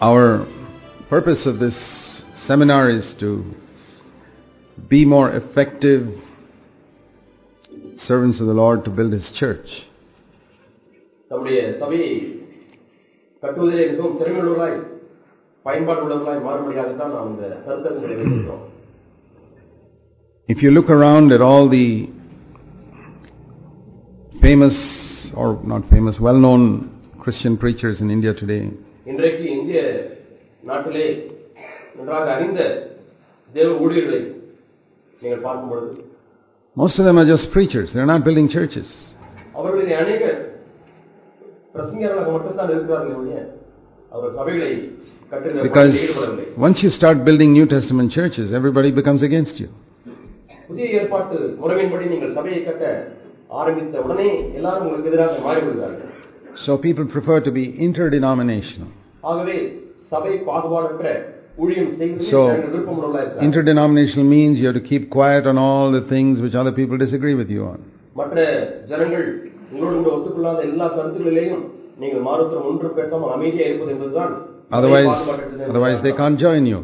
Our purpose of this seminar is to be more effective servants of the Lord to build His church. நம்முடைய சபையை கட்டுவதிலே மிகவும் திறமையுள்ளவர்களாய் பயன்பாடு உள்ளவர்களாய் மாறும்படியாகத்தான் நாம் இந்த கருத்தரங்களை வைத்திருக்கிறோம் If you look around at all the famous, or not famous, well known Christian preachers in India today, இன்றைக்கு இந்திய நாட்டிலே நன்றாக அறிந்த தேவ ஊழியர்களை நீங்கள் பார்க்கும் பொழுது most of them are just preachers. They're not building churches. அவர்களிலே அநேக பிரசங்கர்களாக மட்டும்தான் இருக்கிறார்கள் ஒழிய அவர் சபைகளை கட்டுகிற Because பணியில் ஈடுபடவில்லை once you start building New Testament churches, everybody becomes against you. புதிய ஏற்பாட்டு முறையின்படி நீங்கள் சபையை கட்ட ஆரம்பித்த உடனே எல்லாரும் உங்களுக்கு எதிராக மாறிவிடுகிறார்கள் So people prefer to be interdenominational. ஆகவே சபை பாகுபாடற்ற ஊழியம் செய்வதில் So, ஜனங்கள் விருப்பமுள்ளவர்களாக இருக்கிறார்கள். Interdenominational means you have to keep quiet on all the things which other people disagree with you on. மற்ற ஜனங்கள் உங்களோடு கூட ஒத்துக்கொள்ளாத எல்லா கருத்துக்களிலேயும் நீங்கள் மாறுத்திரம் ஒன்று பேசாமல் அமைதியா இருப்பது என்பதுதான் சபை Otherwise, பாகுபாடற்றது என்பது otherwise they அர்த்தம். can't join you.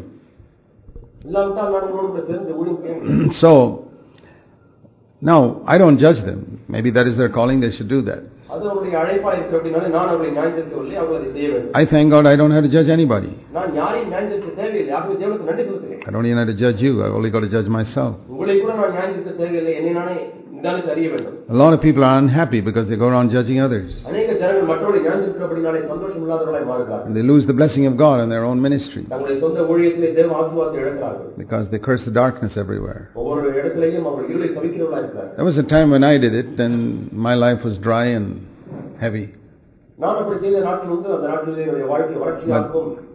இல்லாவிட்டால் நான் உங்களோடு கூட சேர்ந்து ஊழியம் செய்ய முடியும். So, now I don't judge them. Maybe that is their calling, they should do that. I thank God I don't have to judge anybody. I don't even have to judge you. I've only got to judge myself. உங்களை கூட நான் நியாயத்திருக்க தேவையில்லை என்னை நானே நிதானித்து அறிய வேண்டும் A lot of people are unhappy because they go around judging others. அநேக ஜனங்கள் மற்றவர்களை நியாயத்திருக்கிறபடினாலே சந்தோஷம் இல்லாதவர்களாய் மாறுகிறார்கள் And they lose the blessing of God in their own ministry தங்களுடைய சொந்த ஊழியத்திலே தேவ ஆசீர்வாதத்தை இழக்கிறார்கள் because they curse the darkness everywhere. ஒவ்வொரு இடத்திலேயும் அவர்கள் இருளை சபிக்கிறவர்களா இருக்கிறார்கள் There was a time when I did it and my life was dry and heavy. நான் அப்படி செய்த நாட்டில் உண்டு அந்த நாட்டிலே என்னுடைய வாழ்க்கை வறட்சியாகவும் பாரமாக மாறிவிட்டது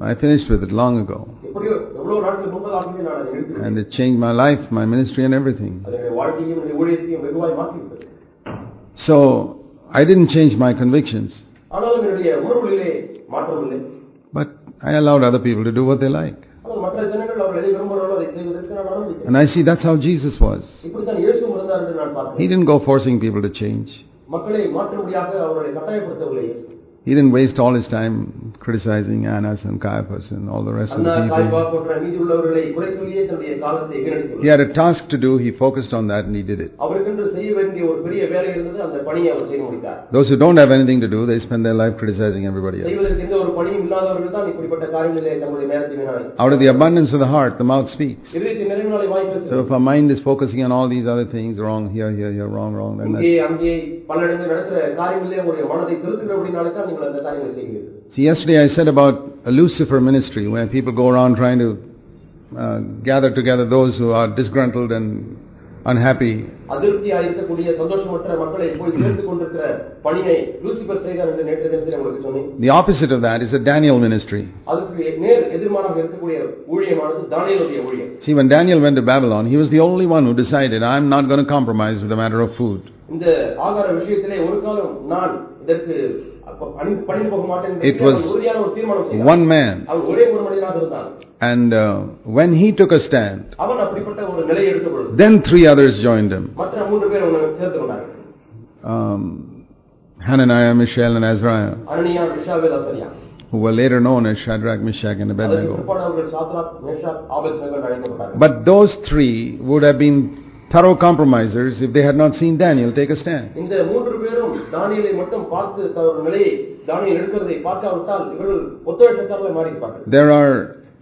I finished with it long ago. And it changed my life, my ministry, and everything. So, I didn't change my convictions. But I allowed other people to do what they like. And I see that's how Jesus was. He didn't go forcing people to change. He didn't waste all his time criticizing Annas and Caiaphas and all the rest of the people. He had a task to do, he focused on that and he did it. Those who don't have anything to do, they spend their life criticizing everybody else. Out of the abundance of the heart, the mouth speaks. So if our mind is focusing on all these other things, wrong, here, here, here, wrong, wrong, then that's... அங்கே பல இடங்களில் நடக்கிற காரியங்களிலே உங்களுடைய மனதை செலுத்துகிறபடினாலே தான் நீங்கள் அந்த காரியங்களை செய்கிறீர்கள் See, yesterday I said about a Lucifer ministry, where people go around trying to uh, gather together those who are disgruntled and unhappy. அதிருப்தியா இருக்கக்கூடிய சந்தோஷமற்ற மக்களை போய் சேர்த்துக் கொண்டிருக்கிற பணியை லூசிபர் செய்தார் என்று நேற்று தினத்தில் உங்களுக்கு சொன்னேன் The opposite of that is a Daniel ministry. அதுக்கு நேர் எதிர்மாறாக இருக்கக்கூடிய ஊழியமானது தானியலுடைய ஊழியம் See, when Daniel went to Babylon, he was the only one who decided, I'm not going to compromise with the matter of food. இந்த ஆகார விஷயத்திலே ஒரு காலம் நான் இதற்கு it was one man. And uh, when he took a stand, then three others joined him. Um, Hananiah, Mishael, and Azariah, who were later known as Shadrach, Meshach, and Abednego. But those three would have been thorough compromisers if they had not seen Daniel take a stand. இந்த மூன்று பேரும் தானியலை மட்டும் பார்த்து தவறு நிலையை Daniel எடுக்கிறதை பார்க்காவிட்டால் இவர்கள் ஒத்துழைச்சக்காரர்களை மாறி இருப்பார்கள் There are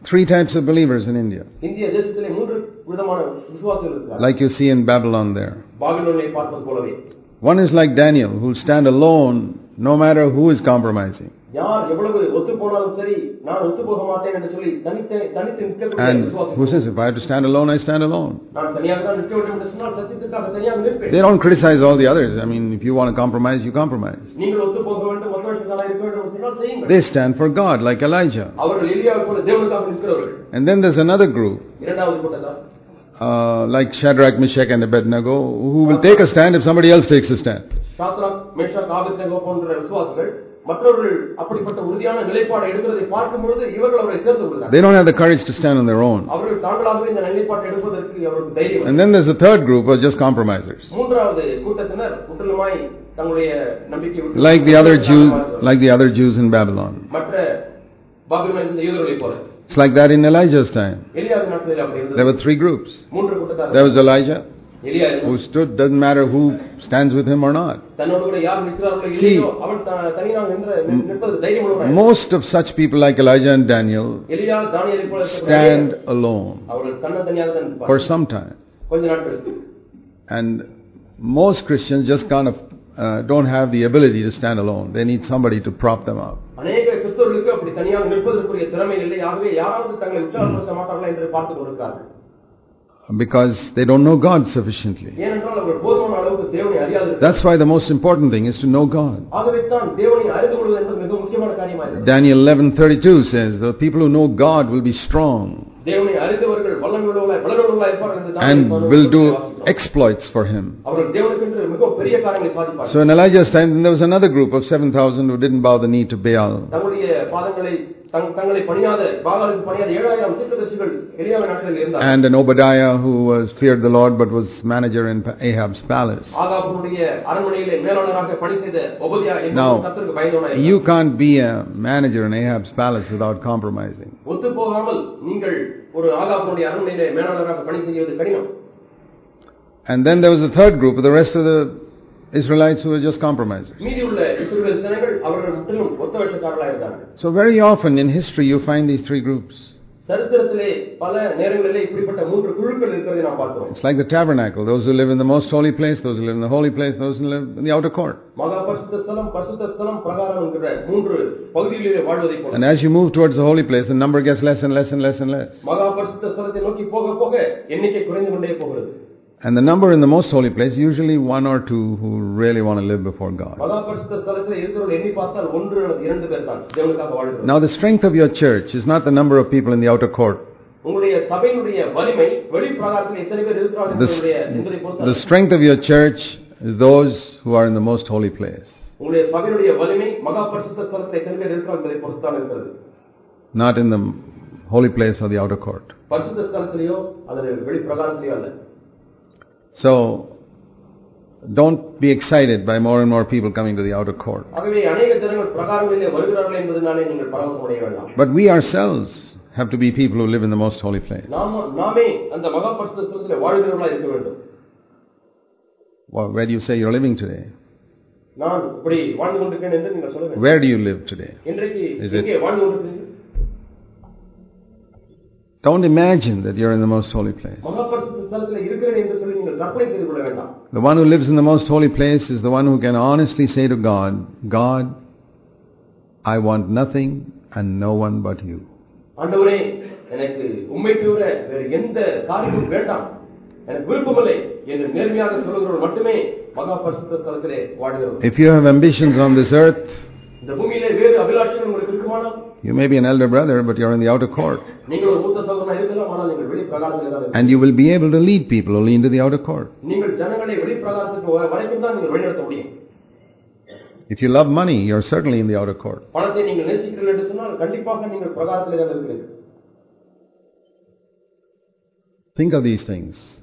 three types of believers in India, இந்திய தேசத்திலே மூன்று விதமான விசுவாசிகள் இருக்கிறார்கள் like you see in Babylon there. பாபிலோனை பார்ப்பது போலவே One is like Daniel, who will stand alone no matter who is compromising. யார் எவ்வளவு ஒத்து போனாலும் சரி நான் ஒத்து போக மாட்டேன் என்று சொல்லி தனித்து தனித்து நிற்கக்கூடிய And who விசுவாசி says, if I have to stand alone, I stand alone. நான் தனியாக தான் நிற்க வேண்டும் என்று சொன்னால் சத்தியத்திற்காக தனியாக நிற்பேன் They don't criticize all the others. I mean, if you want to compromise, you compromise. நீங்கள் ஒத்து போக வேண்டும் ஒத்துழைச்சக்காரா இருக்க வேண்டும் என்று சொன்னால் செய்யுங்கள் They stand for God, like Elijah. அவர்கள் எலியாவை போல தேவனுக்காக நிற்கிறவர்கள் And then there's another group, இரண்டாவது கூட்டத்தார் uh, like Shadrach, Meshach, and Abednego, who will take a stand if somebody else takes a stand. Shadrach Meshach ஆபத்நேகோ போன்ற விசுவாசிகள் மற்றவர்கள் அப்படிப்பட்ட உறுதியான நிலைப்பாடை எடுக்கிறதை பார்க்கும் பொழுது இவர்கள் அவரை சேர்ந்து கொள்கிறார் They don't have the courage to stand on their own. அவர்கள் தாங்களாகவே இந்த நிலைப்பாட்டை எடுப்பதற்கு அவருக்கு தைரியம் இல்லை. And then there's a third group who are just compromisers. மூன்றாவது கூட்டத்தினர் முற்றிலுமாய் தங்களுடைய நம்பிக்கை விட்டு Like the other Jews, like the other Jews in Babylon. மற்ற பாபிலோனில் இருந்த யூதர்களைப் போல It's like that in Elijah's time. எலியாவின் நாட்களில் அப்படி There இருந்தது were three groups. மூன்று கூட்டத்தார் There was Elijah, எலியா who stood doesn't matter who stands with him or not. See, most of such people like Elijah and Daniel stand alone for some time. And most Christians just kind of uh, don't have the ability to stand alone. They need somebody to prop them up. Mm because they don't know God sufficiently. That's why the most important thing is to know God. Daniel 11:32 says the people who know God will be strong. And will do exploits for him. So in Elijah's time, there was another group of 7,000 who didn't bow the knee to Baal. And an Obadiah who was feared the Lord but was manager in Ahab's palace. Now, you can't be a manager in Ahab's palace without compromising. And then there was the third group, the rest of the Israelites who were just compromisers. So, very often in history, you find these three groups. It's like the tabernacle those who live in the most holy place, those who live in the holy place, those who live in the outer court. And as you move towards the holy place, the number gets less and less and less and less. And the number in the most holy place, usually one or two who really want to live before God. Now, the strength of your church is not the number of people in the outer court. The, the strength of your church is those who are in the most holy place. Not in the holy place or the outer court. So don't be excited by more and more people coming to the outer court. But we ourselves have to be people who live in the most holy place. Well, where do you say you're living today? Where do you live today? Is it don't imagine that you're in the most holy place. மகா பரிசுத்த ஸ்தலத்தில் இருக்கிறேன் என்று சொல்லி நீங்கள் கற்பனை செய்து கொள்ள வேண்டாம் The one who lives in the most holy place is the one who can honestly say to God, God, I want nothing and no one but you. ஆண்டவரே எனக்கு உண்மை தவிர வேறு எந்த காரியமும் வேண்டாம் எனக்கு விருப்பமில்லை என்று நேர்மையாக சொல்லுகிறவர்கள் மட்டுமே மகா பரிசுத்த ஸ்தலத்திலே வாழ்கிறோம் If you have ambitions on this earth, இந்த பூமியிலே வேறு அபிலாஷங்கள் உங்களுக்கு இருக்குமானால் you may be an elder brother, but you're in the outer court. And you will be able to lead people only into the outer court. If you love money, you're certainly in the outer court. Think of these things.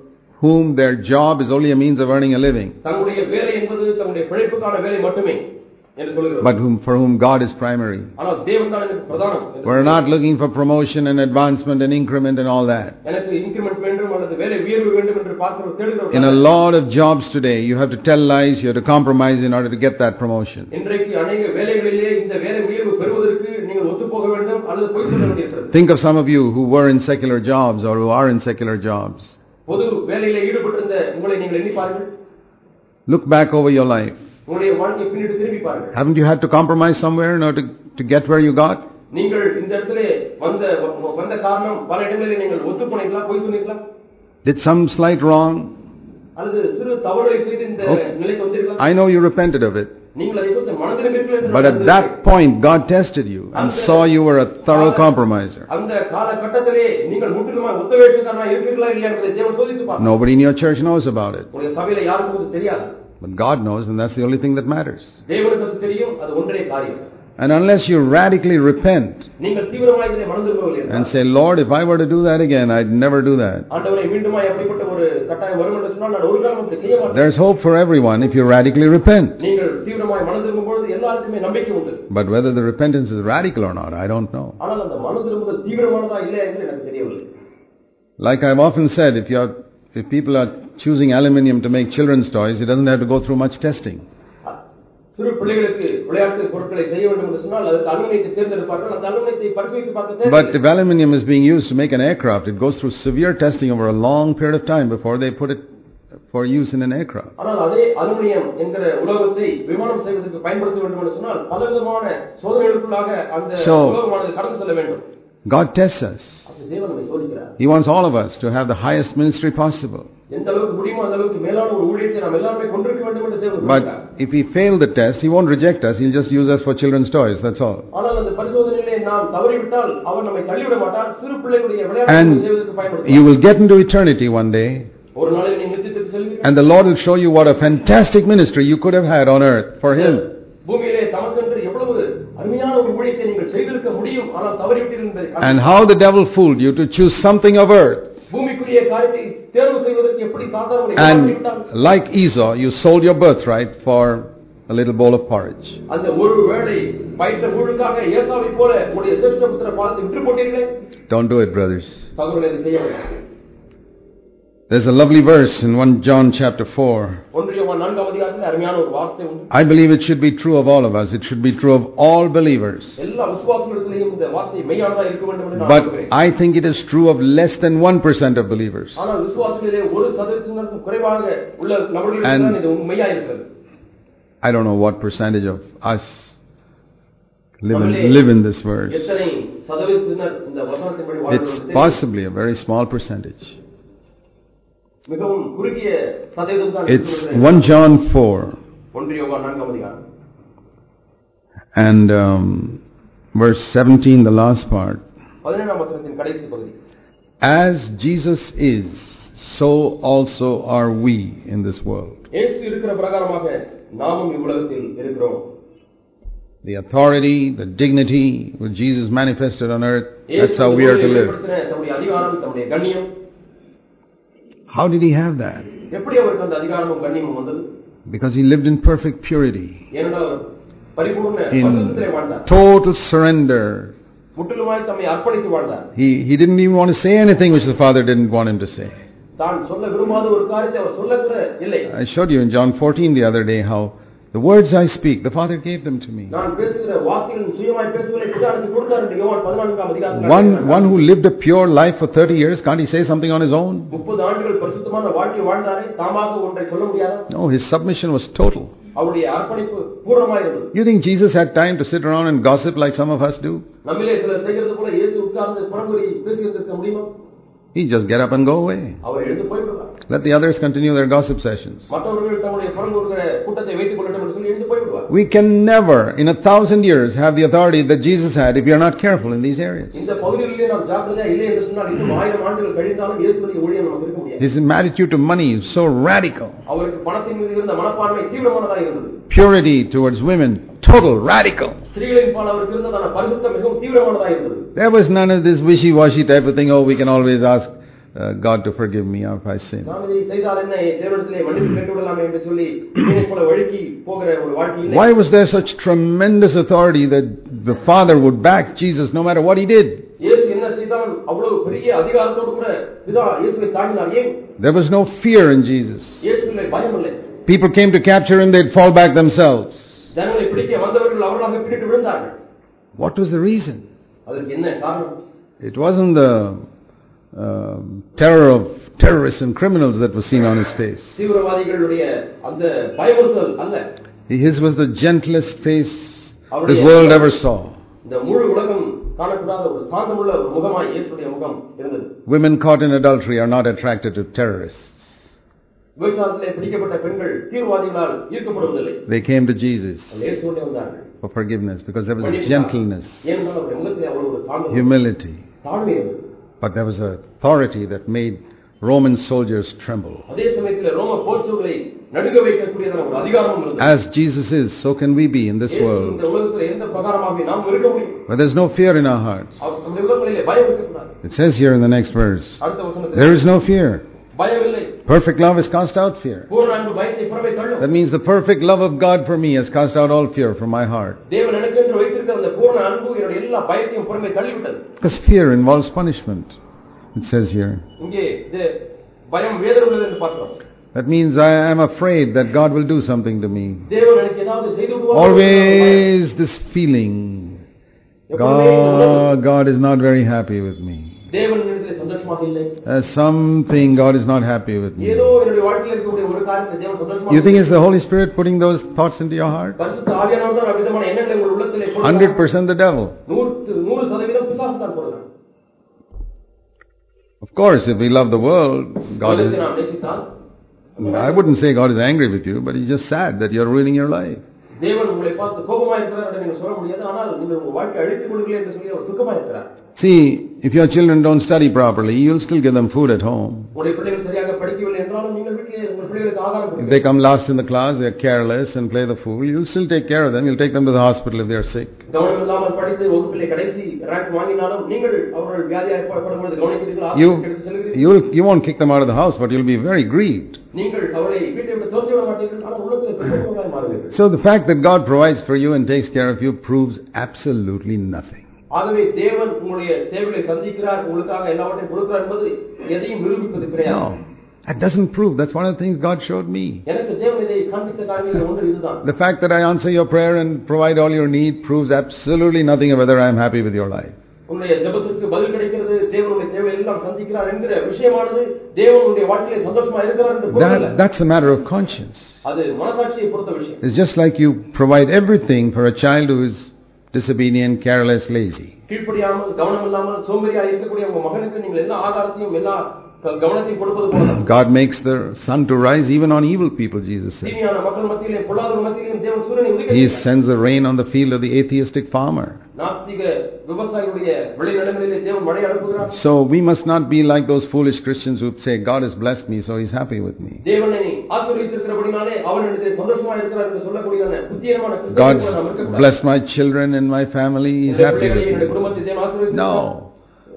whom their job is only a means of earning a living, but whom, for whom God is primary. We're not looking for promotion and advancement and increment and all that. In a lot of jobs today, you have to tell lies, you have to compromise in order to get that promotion. Think of some of you who were in secular jobs or who are in secular jobs. பொது வேலையில ஈடுபட்டிருந்த உங்களை நீங்கள் எண்ணி பாருங்கள் Look back over your life. உங்களுடைய வாழ்க்கையை பின்னிட்டு திரும்பி பாருங்கள் Haven't you had to compromise somewhere in order to, to get where you got? நீங்கள் இந்த இடத்துல வந்த வந்த காரணம் பல இடங்களில் நீங்கள் ஒத்து போனீங்களா பொய் சொன்னீங்களா Did some slight wrong? அல்லது சிறு தவறுகளை செய்து இந்த Okay. நிலைக்கு வந்தீர்களா I know you repented of it. but at that point, God tested you and saw you were a thorough compromiser. Nobody in your church knows about it. But God knows, and that's the only thing that matters. And unless you radically repent and say, Lord, if I were to do that again, I'd never do that. There's hope for everyone if you radically repent. But whether the repentance is radical or not, I don't know. Like I've often said, if, if people are choosing aluminium to make children's toys, it doesn't have to go through much testing. சிறு பிள்ளைகளுக்கு விளையாட்டு பொருட்களை செய்ய வேண்டும் என்று சொன்னால் அதற்கு அலுமினியத்தை தேர்ந்தெடுப்பார்கள் அந்த அலுமினியத்தை பரிசோதித்து பார்க்க But தேவையில்லை. if aluminium is being used to make an aircraft, it goes through severe testing over a long period of time before they put it for use in an aircraft. ஆனால் அதே அலுமினியம் என்கிற உலோகத்தை விமானம் செய்வதற்கு பயன்படுத்த வேண்டும் என்று சொன்னால் பலவிதமான சோதனைகளுக்குள்ளாக அந்த So- உலோகமானது கடந்து செல்ல வேண்டும் God tests us. அப்படி தேவன் நம்மை சோதிக்கிறார் He wants all of us to have the highest ministry possible. எந்த அளவுக்கு முடியுமோ அந்த அளவுக்கு மேலான ஒரு ஊழியத்தை நாம் எல்லாருமே கொண்டிருக்க வேண்டும் என்று தேவன் But விரும்புகிறார். if we fail the test, He won't reject us. He'll just use us for children's toys. That's all. ஆனால் அந்த பரிசோதனையிலே நாம் தவறிவிட்டால் அவர் நம்மை தள்ளிவிட மாட்டார் சிறு பிள்ளைகளுடைய And விளையாட்டு செய்வதற்கு பயன்படுத்துவார் you will get into eternity one day, ஒரு நாளில் நீங்கள் நித்தியத்திற்கு செல்வீர்கள் and the Lord will show you what a fantastic ministry you could have had on earth for Him. பூமியிலே தமக்கென்று எவ்வளவு அருமையான ஒரு ஊழியத்தை நீங்கள் செய்திருக்க முடியும் ஆனால் தவறிவிட்டீர்கள் என்பதை And how the devil fooled you to choose something of earth. பூமிக்குரிய காரியத்தை And like Esau, you sold your birthright for a little bowl of porridge. Don't do it, brothers. There's a lovely verse in 1 John chapter 4. I believe it should be true of all of us. It should be true of all believers. But I think it is true of less than 1% of believers. And I don't know what percentage of us live in, live in this verse. It's possibly a very small percentage. மிகவும் குறுகிய சதவீதம் தான் It's இருக்கிறது. 1 John 4 ஒன்று யோவான் நான்காம் அதிகாரம் and um, verse 17, the last part. பதினேழாம் வசனத்தின் கடைசி பகுதி As Jesus is, so also are we in this world. இயேசு இருக்கிற பிரகாரமாக நாமும் இவ்வுலகத்தில் இருக்கிறோம் The authority, the dignity which Jesus manifested on earth, இயேசு that's how we are to live. How did he have that? Because he lived in perfect purity, in total surrender. He, he didn't even want to say anything which the Father didn't want him to say. I showed you in John 14 the other day how the words I speak, the Father gave them to me. One, one who lived a pure life for 30 years, can't he say something on his own? No, his submission was total. You think Jesus had time to sit around and gossip like some of us do? He just get up and go away. Let the others continue their gossip sessions. We can never, in a thousand years, have the authority that Jesus had if we are not careful in these areas. His attitude to money is so radical. Purity towards women, total, radical. There was none of this wishy washy type of thing, oh, we can always ask uh, God to forgive me if I sin. Why was there such tremendous authority that the Father would back Jesus no matter what he did? There was no fear in Jesus. People came to capture him, they'd fall back themselves. What was the reason? It wasn't the uh, terror of terrorists and criminals that was seen on his face. His was the gentlest face this world ever saw. Women caught in adultery are not attracted to terrorists. They came to Jesus for forgiveness because there was gentleness, humility. But there was an authority that made Roman soldiers tremble. As Jesus is, so can we be in this world. But there's no fear in our hearts. It says here in the next verse there is no fear. Perfect love has cast out fear. That means the perfect love of God for me has cast out all fear from my heart. Because fear involves punishment, it says here. That means I am afraid that God will do something to me. Always this feeling God, God is not very happy with me தேவன் என்னிடத்தில் சந்தோஷமாக இல்லை There's something God is not happy with me. ஏதோ என்னுடைய வாழ்க்கையில் இருக்கக்கூடிய ஒரு காரியத்தை தேவன் சந்தோஷமாக You think it's the Holy Spirit putting those thoughts into your heart? பரிசுத்த ஆவியானவர் தான் அவ்விதமான எண்ணங்களை உங்கள் உள்ளத்திலே போடுகிறார். 100% the devil. நூற்று நூறு சதவீதம் பிசாசு தான் போடுகிறார் Of course, if we love the world, God is. உலகத்தை நாம் நேசித்தால் I wouldn't say God is angry with you, but He's just sad that you're ruining your life. தேவன் உங்களை பார்த்து கோபமா இருக்கிறார் என்று நீங்கள் சொல்ல முடியாது ஆனால் நீங்கள் உங்கள் வாழ்க்கை அழித்துக் கொள்கிறீர்கள் என்று சொல்லி அவர் துக்கமா இருக்கிறார் See, if your children don't study properly, you'll still give them food at home. If they come last in the class, they're careless and play the fool, you'll still take care of them. You'll take them to the hospital if they're sick. You, you'll, you won't kick them out of the house, but you'll be very grieved. so the fact that God provides for you and takes care of you proves absolutely nothing. ஆகவே தேவன் உங்களுடைய தேவைகளை சந்திக்கிறார் உங்களுக்காக எல்லாவற்றையும் கொடுக்கிறார் என்பது எதையும் நிரூபிப்பது கிடையாது No, that doesn't prove. That's one of the things God showed me. எனக்கு தேவன் இதை காண்பித்த காரியங்கள் ஒன்று இதுதான் The fact that I answer your prayer and provide all your need proves absolutely nothing of whether I am happy with your life. உன்னுடைய ஜெபத்திற்கு பதில் கிடைக்கிறது தேவனுடைய தேவை எல்லாம் சந்திக்கிறார் என்கிற விஷயமானது தேவன் உன்னுடைய வாழ்க்கையில சந்தோஷமா இருக்கிறார் என்று பொருள் அல்ல. That, that's a matter of conscience. அது மனசாட்சியை பொறுத்த விஷயம் It's just like you provide everything for a child who is disobedient, careless, lazy. கீழ்ப்படியாமல் கவனம் இல்லாமல் சோம்பேறியா இருக்கக்கூடிய உங்க மகனுக்கு நீங்கள் எல்லா ஆதாரத்தையும் எல்லா God makes the sun to rise even on evil people, Jesus said. He sends the rain on the field of the atheistic farmer. So we must not be like those foolish Christians who say, God has blessed me, so He's happy with me. God's blessed my children and my family, He's happy with me. No.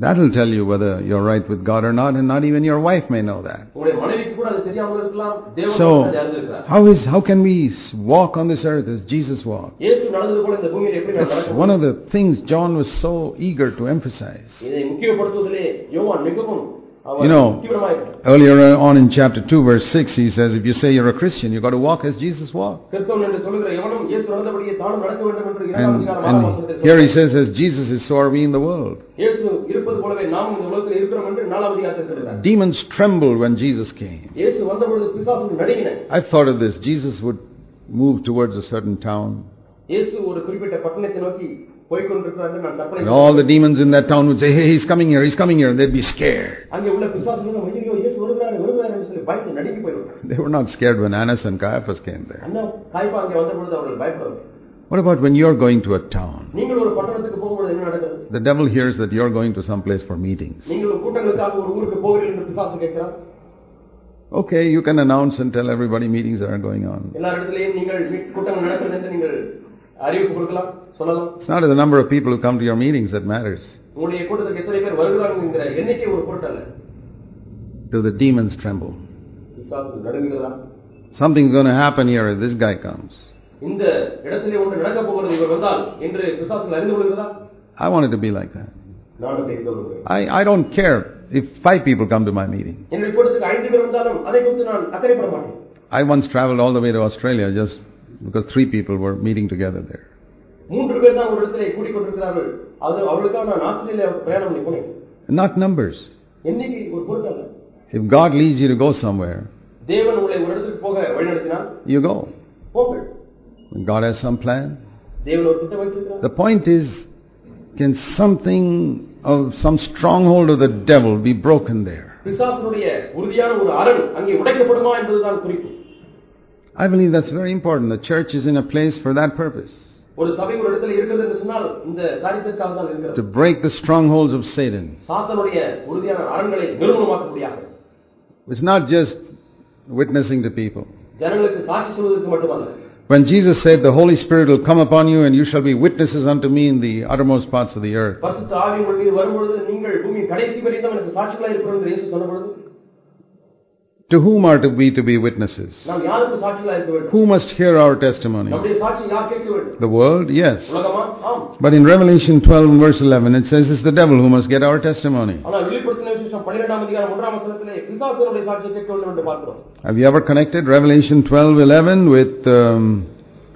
That will tell you whether you're right with God or not, and not even your wife may know that. So, how, is, how can we walk on this earth as Jesus walked? That's one of the things John was so eager to emphasize. You know, earlier on in chapter 2, verse 6, he says, If you say you're a Christian, you've got to walk as Jesus walked. And, and here he says, As Jesus is, so are we in the world. Demons trembled when Jesus came. I thought of this Jesus would move towards a certain town. And all the demons in that town would say, hey, he's coming here, he's coming here, and they'd be scared. They were not scared when Annas and Caiaphas came there. What about when you're going to a town? The devil hears that you're going to some place for meetings. Okay, you can announce and tell everybody meetings are going on. எல்லா இடத்துலயும் நீங்கள் meet- கூட்டங்கள் நடக்கிறது என்று நீங்கள் அறிவிப்பு கொடுக்கலாம் சொல்லலாம் It's not the number of people who come to your meetings that matters. உங்களுடைய கூட்டத்துக்கு எத்தனை பேர் வருகிறார்கள் என்கிற எண்ணிக்கை ஒரு பொருட்டல்ல Do the demons tremble? பிசாசு நடுங்குகிறதா Something's going to happen here if this guy comes. இந்த இடத்திலே ஒன்று நடக்க போகிறது இவர் வந்தால் என்று பிசாசுகள் அறிந்து கொள்கிறதா I want it to be like that. நான் அப்படி இருக்க விரும்புகிறேன். I, I don't care if five people come to my meeting. என்னுடைய கூட்டத்துக்கு ஐந்து பேர் வந்தாலும் அதை குறித்து நான் அக்கறைப்பட மாட்டேன் I once traveled all the way to Australia just because three people were meeting together there. மூன்று பேர் தான் ஒரு இடத்திலே கூடிக்கொண்டிருக்கிறார்கள் அது அவர்களுக்காக நான் ஆஸ்திரேலியா பிரயாணம் பண்ணி போனேன் Not numbers. எண்ணிக்கை ஒரு பொருட்டல்ல If God leads you to go somewhere, தேவன் உங்களை ஒரு இடத்துக்கு போக வழிநடத்தினால் you go. போங்கள் When God has some plan. தேவன் ஒரு திட்டம் வைத்திருக்கிறார் The point is, can something of some stronghold of the devil be broken there? பிசாசனுடைய உறுதியான ஒரு அரண் அங்கே உடைக்கப்படுமா என்பதுதான் குறிப்பு I believe that's very important. The church is in a place for that purpose. ஒரு சபை ஒரு இடத்துல இருக்கிறது என்று சொன்னால் இந்த காரியத்திற்காக தான் To இருக்கிறது break the strongholds of Satan. சாத்தனுடைய உறுதியான அரண்களை நிறுவனமாக்க முடியாது It's not just witnessing to people. ஜனங்களுக்கு சாட்சி சொல்வதற்கு மட்டுமல்ல When Jesus said, The Holy Spirit will come upon you and you shall be witnesses unto me in the uttermost parts of the earth. To whom are we to be witnesses? Who must hear our testimony? The world? Yes. But in Revelation 12 and verse 11 it says it's the devil who must get our testimony. Have you ever connected Revelation 12:11 with um,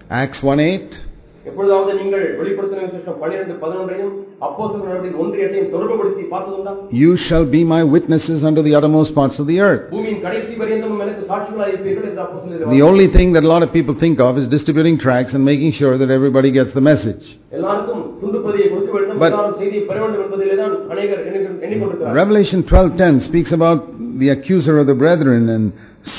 Acts 1:8? எப்பொழுதாவது நீங்கள் வெளிப்படுத்தின விசேஷம் பன்னிரெண்டு பதினொன்றையும் அப்போ ஒன்று எட்டையும் தொடர்புபடுத்தி பார்த்ததுண்டா You shall be my witnesses unto the uttermost parts of the earth. பூமியின் கடைசி பரியந்தமும் எனக்கு சாட்சிகளாக இருப்பீர்கள் என்று அப்போ The only thing that a lot of people think of is distributing tracts and making sure that everybody gets the message. எல்லாருக்கும் துண்டுப்பதியை கொடுக்க வேண்டும் But- எல்லாரும் செய்தியை பெற வேண்டும் என்பதிலே தான் அநேகர் எண்ணி- எண்ணிக்கொண்டிருக்கிறார் Revelation 12:10 speaks about the accuser of the brethren and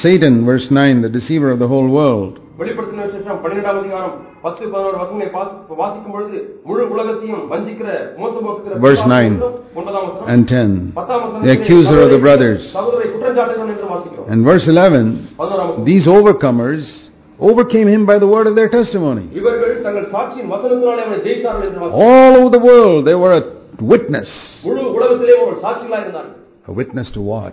Satan, verse 9, the deceiver of the whole world. வெளிப்படுத்தின விசேஷம் பன்னிரெண்டாம் அதிகாரம் பத்து பதினோரு வசனங்களை வாசி- வாசிக்கும் பொழுது முழு உலகத்தையும் வஞ்சிக்கிற மோசம் போக்குகிற Verse nine. ஒன்பதாம் வசனம் And 10. பத்தாம் The வசனத்திலே accuser of the brothers. சகோதரை குற்றஞ்சாட்டுகிறவன் என்று வாசிக்கிறோம் And verse 11, பதினோராம் வசனம் these overcomers overcame him by the word of their testimony. இவர்கள் தங்கள் சாட்சியின் வசனத்தினாலே அவனை ஜெயித்தார்கள் என்று வாசிக்கிறோம் All over the world, they were a witness. முழு உலகத்திலே ஒரு சாட்சிகளாக இருந்தார்கள் A witness to what?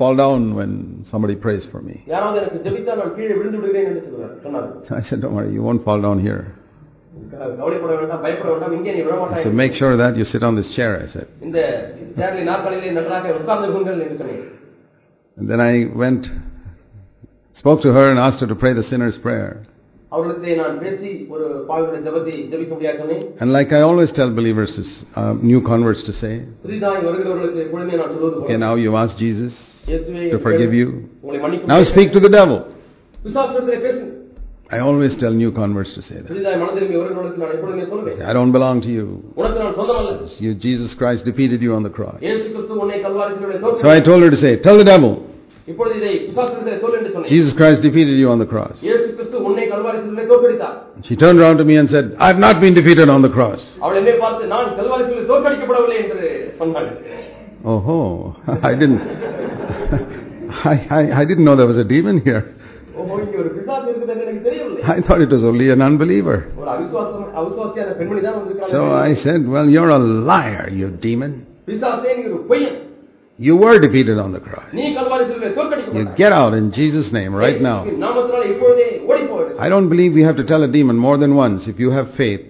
fall down when somebody prays for me. So I said, Don't worry, you won't fall down here. So make sure that you sit on this chair, I said. and then I went, spoke to her and asked her to pray the sinner's prayer. And like I always tell believers, uh, new converts to say, okay, now you ask Jesus, to forgive you? Now speak to the devil. I always tell new converts to say that. Say, I don't belong to you. you. Jesus Christ defeated you on the cross. So I told her to say, Tell the devil. Jesus Christ defeated you on the cross. She turned around to me and said, I have not been defeated on the cross. Oh, I didn't. I, I, I didn't know there was a demon here. I thought it was only an unbeliever. So I said, Well, you're a liar, you demon. You were defeated on the cross. You get out in Jesus' name right now. I don't believe we have to tell a demon more than once. If you have faith,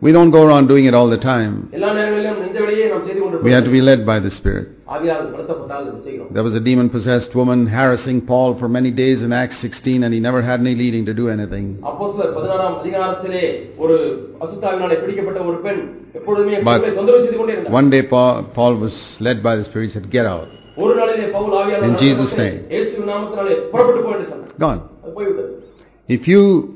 We don't go around doing it all the time. We have to be led by the Spirit. There was a demon possessed woman harassing Paul for many days in Acts 16, and he never had any leading to do anything. But one day, Paul, Paul was led by the Spirit. He said, Get out. In Jesus' name. Gone. If you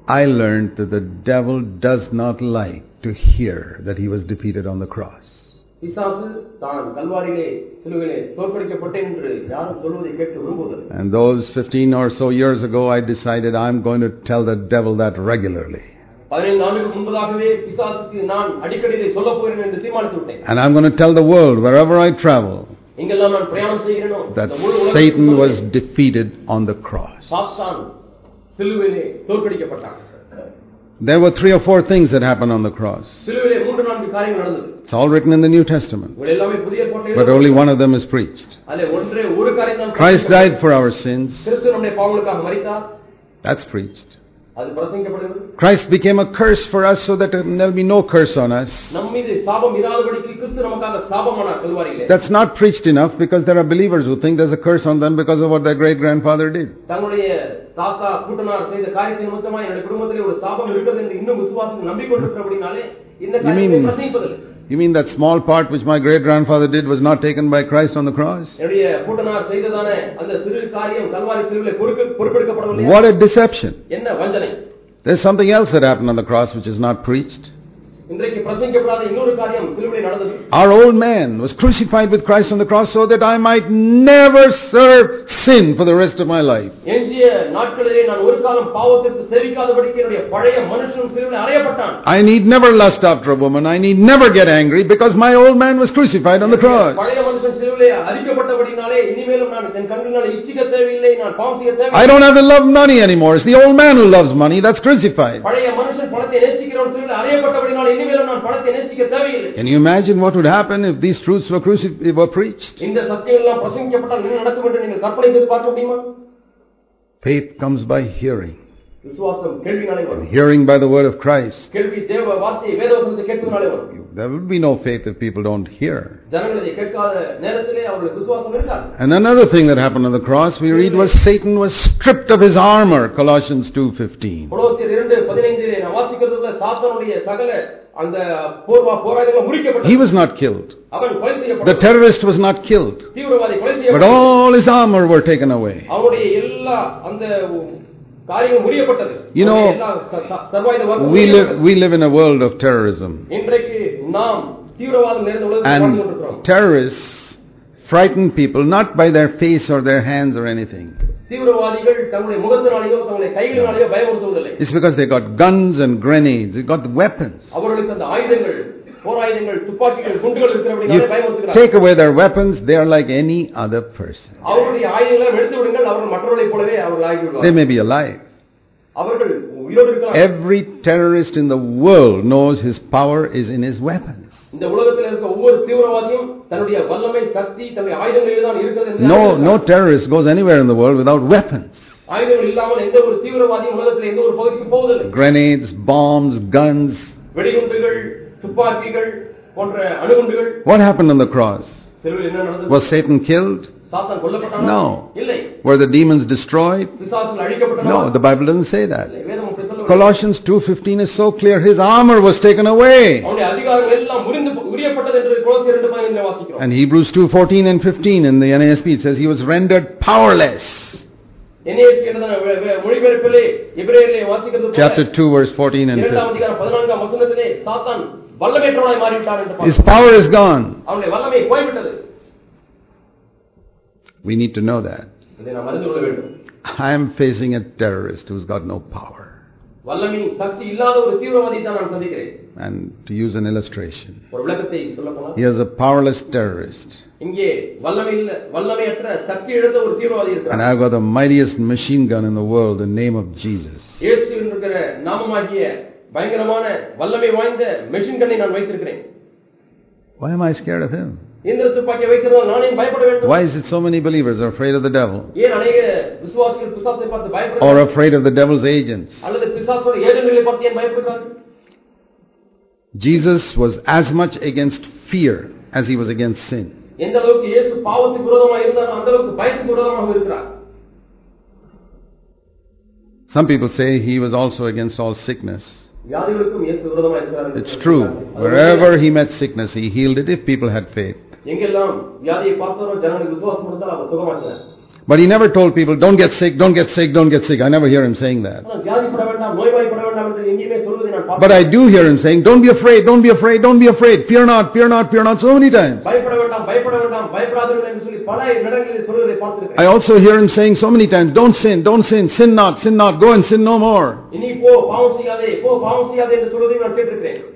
அந்த நாளிலே ஒன்றை நான் கற்றுக்கொண்டேன் I learned that the devil does not like to hear that he was defeated on the cross. பிசாசு தான் கல்வாரியிலே சிலுவிலே தோற்கடிக்கப்பட்டேன் என்று யாரும் சொல்வதை கேட்டு விரும்புவதில்லை And those 15 or so years ago, I decided I'm going to tell the devil that regularly. பதினைந்து ஆண்டுகளுக்கு முன்பதாகவே பிசாசுக்கு நான் அடிக்கடி இதை சொல்லப் போகிறேன் என்று தீர்மானித்து விட்டேன் And I'm going to tell the world, wherever I travel, எங்கெல்லாம் நான் பிரயாணம் செய்கிறேனோ that இந்த முழு உலகத்துக்கும் Satan was சொல்லுவேன். defeated on the cross. சாத்தான் சிலுவிலே தோற்கடிக்கப்பட்டான் There were three or four things that happened on the cross. சிலுவிலே மூன்று நான்கு காரியங்கள் நடந்தது It's all written in the New Testament, இவள் எல்லாமே புதிய but கோட்டையில் only one of them is preached. அதிலே ஒன்றே ஒரு காரியம் தான் Christ died for our sins. கிறிஸ்து நம்முடைய பாவங்களுக்காக மரித்தார் That's preached. Christ became a curse for us so that there will be no curse on us. That's not preached enough because there are believers who think there's a curse on them because of what their great grandfather did. You mean you mean that small part which my great grandfather did was not taken by Christ on the cross? What a deception. There's something else that happened on the cross which is not preached. Our old man was crucified with Christ on the cross so that I might never serve sin for the rest of my life. I need never lust after a woman. I need never get angry because my old man was crucified on the cross. I don't have to love money anymore. It's the old man who loves money that's crucified. பழைய மனுஷன் பணத்தை நேசிக்கிறவன் சிலுவிலே அறையப்பட்டபடினாலே இனிமேலும் நான் பணத்தை நேசிக்க தேவையில்லை Can you imagine what would happen if these truths were, crucif- were preached? இந்த சத்தியம் எல்லாம் பிரசங்கிக்கப்பட்டால் என்ன நடக்கும் என்று நீங்கள் கற்பனை செய்து பார்க்க முடியுமா Faith comes by hearing, விசுவாசம் கேள்வினாலே வரும் hearing by the word of Christ. கேள்வி தேவ வார்த்தையை வேதவசனத்தை கேட்பதனாலே வரும் There will be no faith if people don't hear. ஜனங்கள் இதை கேட்காத நேரத்திலே அவர்களுக்கு விசுவாசம் இருக்காது And another thing that happened on the cross, we read, was Satan was stripped of his armor, Colossians 2.15. கொலோசியர் இரண்டு பதினைந்திலே நான் வாசிக்கிறதுல சாத்தானுடைய சகல அந்த போர்வா போராட்டங்கள் He was not killed. The terrorist was not killed. But all his armor were taken away. You know, we live, we live in a world of terrorism. And terrorists frighten people not by their face or their hands or anything. It's because they got guns and grenades, they got the weapons. You take away their weapons, they are like any other person. They may be alive. Every terrorist in the world knows his power is in his weapons. No, no terrorist goes anywhere in the world without weapons. Grenades, bombs, guns. What happened on the cross? Was Satan killed? No. Were the demons destroyed? No, the Bible doesn't say that. Colossians 2.15 is so clear. His armor was taken away. And Hebrews 2.14 and 15 in the NASB it says he was rendered powerless. Chapter 2 verse 14 and 15. His power is gone. We need to know that. I am facing a terrorist who's got no power. And to use an illustration, he is a powerless terrorist. And I've got the mightiest machine gun in the world, the name of Jesus. Why am I scared of him? இயந்திர துப்பாக்கியை வைத்திருந்தால் நானே பயப்பட வேண்டும் Why is it so many believers are afraid of the devil? ஏன் அநேக விசுவாசிகள் பிசாசை பார்த்து Or பயப்படுகிறார்கள் afraid of the devil's agents? அல்லது பிசாசோட ஏஜென்ட்களை பார்த்து ஏன் பயப்படுகிறார்கள் Jesus was as much against fear as he was against sin. எந்த அளவுக்கு இயேசு பாவத்துக்கு விரோதமாக இருந்தாலும் அந்த அளவுக்கு பயத்துக்கு விரோதமாக இருக்கிறார் Some people say he was also against all sickness. வியாதிகளுக்கும் இயேசு விரோதமா இருக்கிறார் என்று It's true. அது Wherever he met sickness, he healed it if people had faith. But he never told people, don't get sick, don't get sick, don't get sick. I never hear him saying that. But I do hear him saying, don't be afraid, don't be afraid, don't be afraid. Fear not, fear not, fear not, so many times. I also hear him saying so many times, don't sin, don't sin, sin not, sin not, go and sin no more.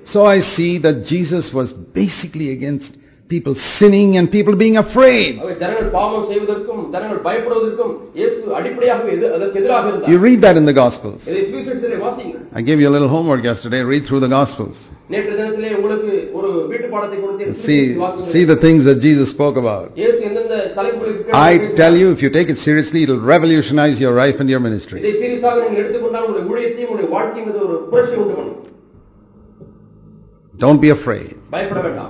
So I see that Jesus was basically against people sinning and people being afraid. You read that in the Gospels. I gave you a little homework yesterday. Read through the Gospels. See, see the things that Jesus spoke about. I tell you, if you take it seriously, it'll revolutionize your life and your ministry. Don't be afraid.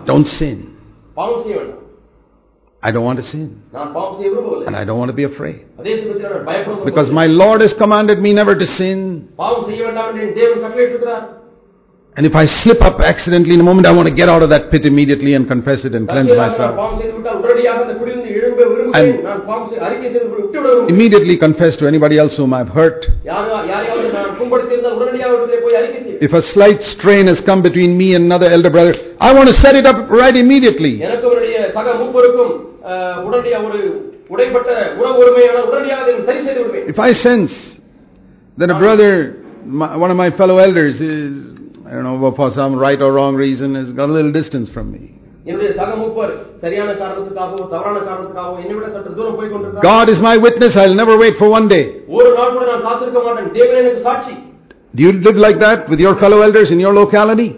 Don't sin. பாவம் செய்ய வேண்டாம் I don't want to sin. நான் பாவம் செய்ய விரும்பவில்லை And I don't want to be afraid. அதே சமயத்தில் நான் பயப்பட Because my Lord has commanded me never to sin. And if I slip up accidentally in a moment, I want to get out of that pit immediately and confess it and cleanse myself. And immediately confess to anybody else whom I've hurt. If a slight strain has come between me and another elder brother, I want to set it up right immediately. If I sense that a brother, my, one of my fellow elders, is I don't know, for some right or wrong reason, has got a little distance from me. God is my witness, I'll never wait for one day. Do you live like that with your fellow elders in your locality?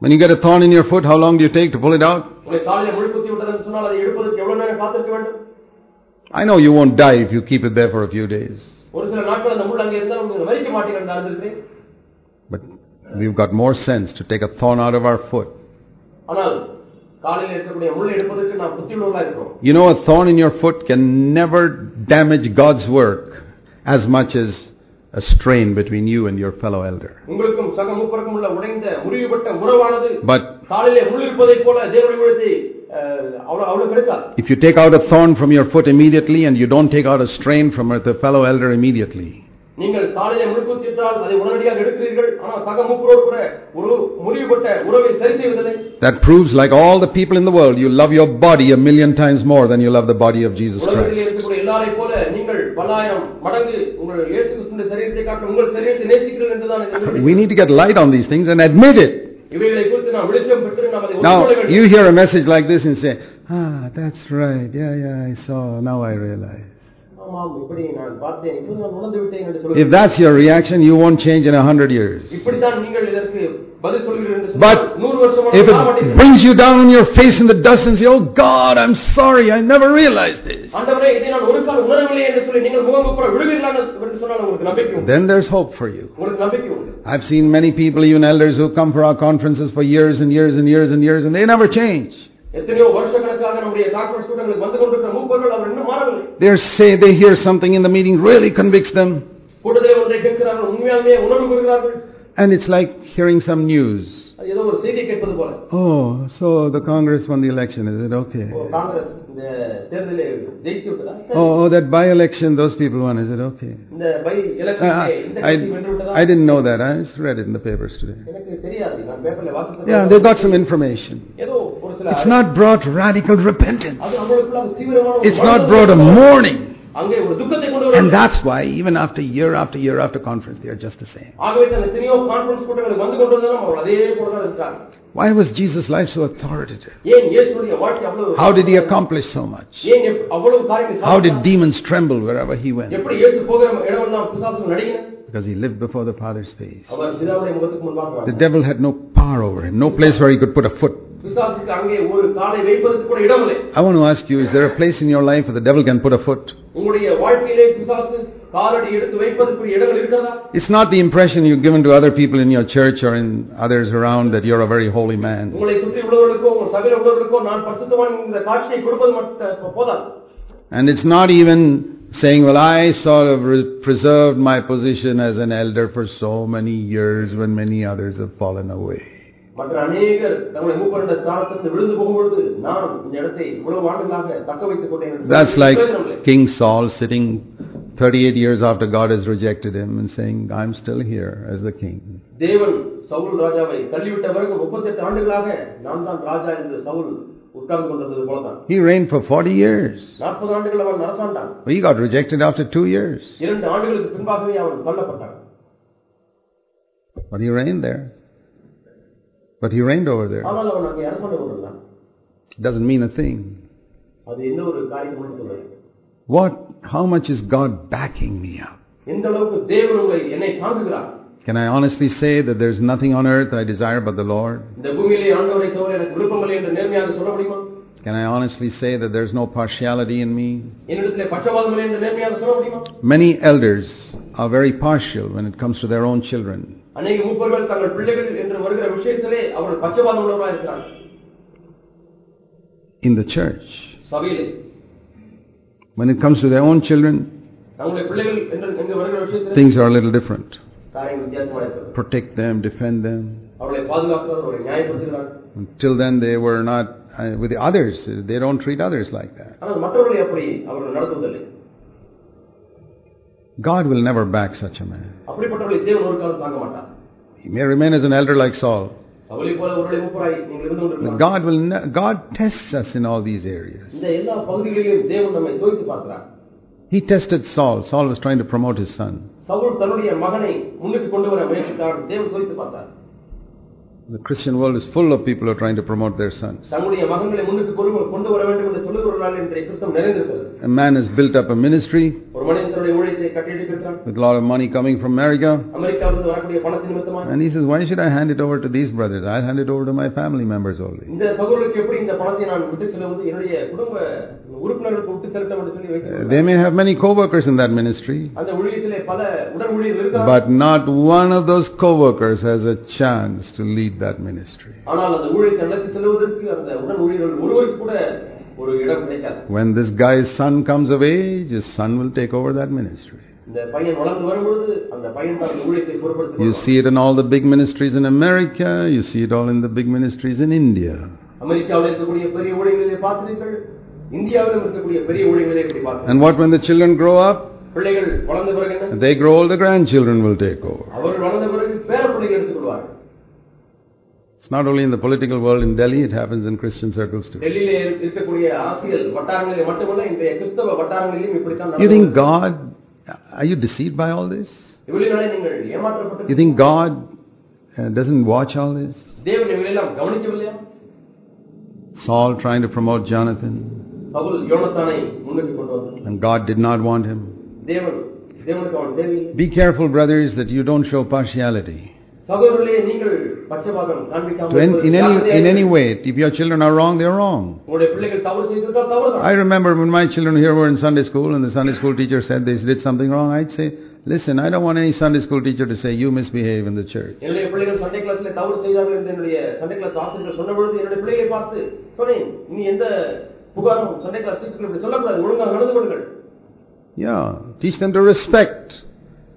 When you get a thorn in your foot, how long do you take to pull it out? I know you won't die if you keep it there for a few days. ஒரு சில நாட்கள் அந்த முள் அங்கே இருந்தால் உங்களுக்கு மறிக்க மாட்டீர்கள் நான் இருந்திருக்கிறேன் But we've got more sense to take a thorn out of our foot. ஆனால் காலில் இருக்கக்கூடிய முள்ளை எடுப்பதற்கு நாம் புத்தியுள்ளவர்களா இருக்கிறோம் You know, a thorn in your foot can never damage God's work as much as a strain between you and your fellow elder. உங்களுக்கும் சக மூப்பருக்கும் உள்ள உடைந்த முறிவுபட்ட உறவானது But காலிலே முள் இருப்பதைப் போல தேவனுடைய விழுத்தை அவ்வளவு அவ்வளவு கிடைக்காது if you take out a thorn from your foot immediately and you don't take out a strain from the fellow elder immediately, நீங்கள் காலிலே முள் குத்திட்டால் அதை உடனடியாக எடுக்கிறீர்கள் ஆனால் சக மூப்பரோடு கூட ஒரு முறிவுபட்ட உறவை சரி செய்வதில்லை that proves, like all the people in the world, you love your body a million times more than you love the body of Jesus உலகத்தில் Christ. இருக்கக்கூடிய எல்லாரை போல நீங்கள் பல்லாயிரம் மடங்கு உங்கள் இயேசு கிறிஸ்துவின் சரீரத்தை காட்ட உங்கள் சரீரத்தை நேசிக்கிறீர்கள் என்றுதான் இது We விரும்புகிறேன். need to get light on these things and admit it. Now, you hear a message like this and say, Ah, that's right. Yeah, yeah, I saw. Now I realize. If that's your reaction, you won't change in a hundred years. But if it brings you down on your face in the dust and say, Oh God, I'm sorry, I never realized this. Then there's hope for you. I've seen many people, even elders, who come for our conferences for years and years and years and years, and they never change. They're they hear something in the meeting really convicts them. And it's like hearing some news. அது ஏதோ ஒரு செய்தி கேட்பது போல Oh, so the Congress won the election, is it okay? ஓ, காங்கிரஸ் இந்த தேர்தலில் ஜெயித்து விட்டதா Oh, oh, that by-election, those people won, is it okay? இந்த பை Uh, எலெக்ஷன் இந்த I, கட்சி வென்று விட்டதா I didn't know that. I just read it in the papers today. எனக்கு தெரியாது நான் பேப்பர்ல வாசித்தேன் Yeah, they got some information. ஏதோ ஒரு சில It's not brought radical repentance. அது நம்மளுக்குள்ள தீவிரமான ஒரு It's not மனதுருக்கம். brought a mourning. And that's why, even after year after year after conference, they are just the same. Why was Jesus' life so authoritative? How did he accomplish so much? How did demons tremble wherever he went? Because he lived before the Father's face. The devil had no power over him, no place where he could put a foot. I want to ask you, is there a place in your life where the devil can put a foot? It's not the impression you've given to other people in your church or in others around that you're a very holy man. And it's not even saying, Well, I sort of preserved my position as an elder for so many years when many others have fallen away. மற்ற அநேகர் தங்களை மூப்பரண்ட ஸ்தானத்திலிருந்து விழுந்து போகும்பொழுது நான் இந்த இடத்தை இவ்வளவு ஆண்டுகளாக தக்க வைத்துக் கொண்டேன் என்று That's சொல்வதற்கு like பிரயோஜனம் இல்லை. King Saul sitting 38 years after God has rejected him and saying, I'm still here as the king. தேவன் சவுல் ராஜாவை தள்ளிவிட்ட பிறகு முப்பத்தெட்டு ஆண்டுகளாக நான் தான் ராஜா என்று சவுல் உட்கார்ந்து கொண்டிருந்தது போலதான் He reigned for 40 years. நாற்பது ஆண்டுகள் அவன் அரசாண்டான் He got rejected after two years. இரண்டு ஆண்டுகளுக்கு பின்பாகவே அவன் தள்ளப்பட்டான் But he reigned there. But he reigned over there. It doesn't mean a thing. What, how much is God backing me up? Can I honestly say that there's nothing on earth I desire but the Lord? Can I honestly say that there's no partiality in me? Many elders are very partial when it comes to their own children. அநேக மூப்பர்கள் தங்கள் பிள்ளைகள் என்று வருகிற விஷயத்திலே அவர்கள் பட்சபாதம் உள்ளவராக இருக்கிறார்கள் In the church, சபையிலே when it comes to their own children, தங்களுடைய பிள்ளைகள் என்று என்று வருகிற விஷயத்திலே things are a little different. காரியங்கள் வித்தியாசமாக இருக்கிறது Protect them, defend them. அவர்களை பாதுகாக்கிறார் அவர்களை நியாயப்படுத்துகிறார் Until then, they were not, uh, with the others, they don't treat others like that. ஆனால் மற்றவர்களை அப்படி அவர்கள் நடத்துவதில்லை God will never back such a man. He may remain as an elder like Saul. But God will ne- God tests us in all these areas. He tested Saul. Saul was trying to promote his son. The Christian world is full of people who are trying to promote their sons. A man has built up a ministry with a lot of money coming from America. And he says, Why should I hand it over to these brothers? I'll hand it over to my family members only. They may have many co workers in that ministry, but not one of those co workers has a chance to lead that ministry. When this guy's son comes of age, his son will take over that ministry. You see it in all the big ministries in America, you see it all in the big ministries in India. And what when the children grow up? they grow, all the grandchildren will take over. It's not only in the political world in Delhi, it happens in Christian circles too. You think God, are you deceived by all this? You think God uh, doesn't watch all this? Saul trying to promote Jonathan. And God did not want him. Be careful, brothers, that you don't show partiality. When, in, any, in any way, if your children are wrong, they are wrong. I remember when my children here were in Sunday school and the Sunday school teacher said they did something wrong, I'd say, Listen, I don't want any Sunday school teacher to say you misbehave in the church. Yeah, teach them to respect.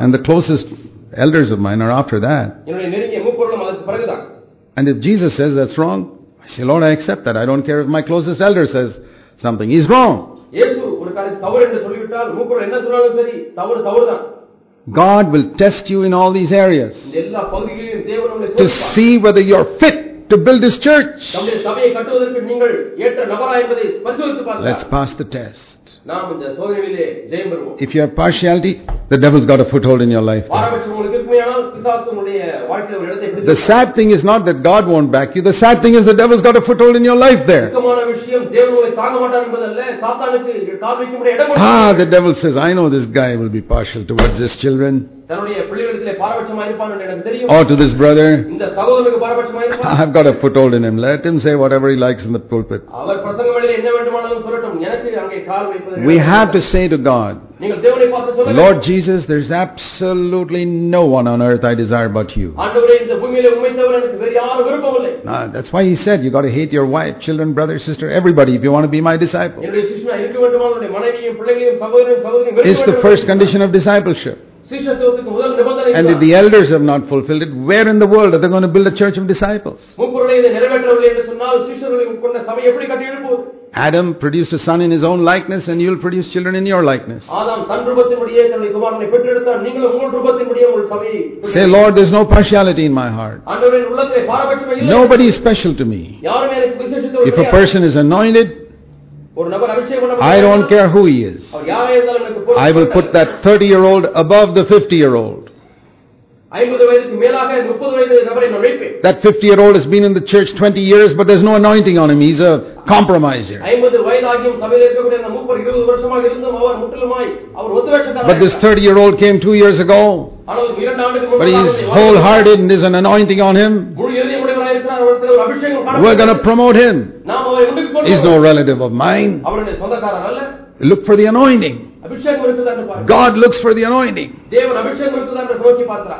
And the closest elders of mine are after that. And if Jesus says that's wrong, I say, Lord, I accept that. I don't care if my closest elder says something. He's wrong. God will test you in all these areas to see whether you're fit to build His church. Let's pass the test நாம் இந்த சோதனையிலே ஜெயம் பெறுவோம் If you have partiality, the devil's got a foothold in your life. there. பாரபட்சம் உங்களுக்கு இருக்குமையானால் பிசாசு உங்களுடைய வாழ்க்கையில ஒரு இடத்தை The பிடித்து sad thing is not that God won't back you. The sad thing is the devil's got a foothold in your life there. துக்கமான விஷயம் தேவன் உங்களை தாங்க மாட்டார் என்பதல்ல சாத்தானுக்கு கால் வைக்க முடிய இடம் Ah, கொடுத்து the devil says, I know this guy will be partial towards his children Or to this brother, I've got a foothold in him. Let him say whatever he likes in the pulpit. We have to say to God, Lord Jesus, there's absolutely no one on earth I desire but you. That's why he said, you got to hate your wife, children, brother, sister, everybody if you want to be my disciple. It's the first condition of discipleship. And if the elders have not fulfilled it, where in the world are they going to build a church of disciples? Adam produced a son in his own likeness, and you'll produce children in your likeness. Say, Lord, there's no partiality in my heart. Nobody is special to me. If a person is anointed, I don't care who he is. I will put that 30 year old above the 50 year old. That 50 year old has been in the church 20 years, but there's no anointing on him. He's a compromiser. But this 30 year old came two years ago. But he's wholehearted and there's an anointing on him. We're going to promote him. He's no relative of mine. Look for the anointing. God looks for the anointing.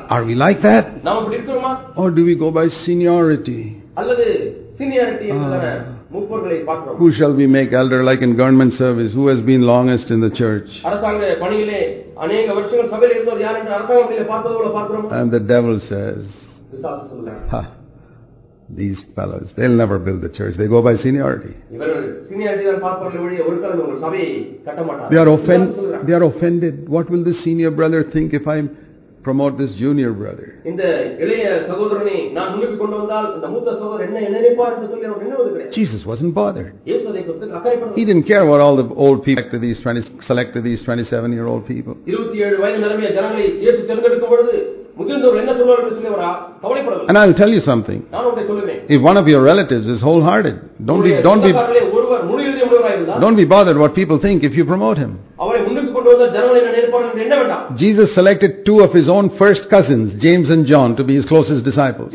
Are we like that? Or do we go by seniority? Uh, who shall we make elder like in government service? Who has been longest in the church? And the devil says, these fellows. They'll never build the church. They go by seniority. They are, offended. they are offended. What will the senior brother think if I'm promote this junior brother? இந்த இளைய சகோதரனை நான் முன்னுக்கு கொண்டு வந்தால் இந்த மூத்த சகோதரர் என்ன என்ன நினைப்பார் என்று சொல்லி அவர் நினைவது கிடையாது Jesus wasn't bothered. இயேசு அதை குறித்து He அக்கறைப்படவில்லை didn't care what all the old people selected these 20, selected these 27 year old people. இருபத்தி ஏழு வயது நிலைமைய ஜனங்களை இயேசு தேர்ந்தெடுக்கும் பொழுது முதிர்ந்தவர் என்ன சொல்வார் என்று சொல்லி அவர் கவலைப்படவில்லை And I'll tell you something. நான் உங்களை சொல்லுவேன் If one of your relatives is wholehearted, don't be, உங்களுடைய don't be, சொந்தக்காரர்களே ஒருவர் முழு இறுதி முடிவராக இருந்தால் don't be bothered what people think if you promote him. அவரை முன்னுக்கு Jesus selected two of his own first cousins, James and John, to be his closest disciples.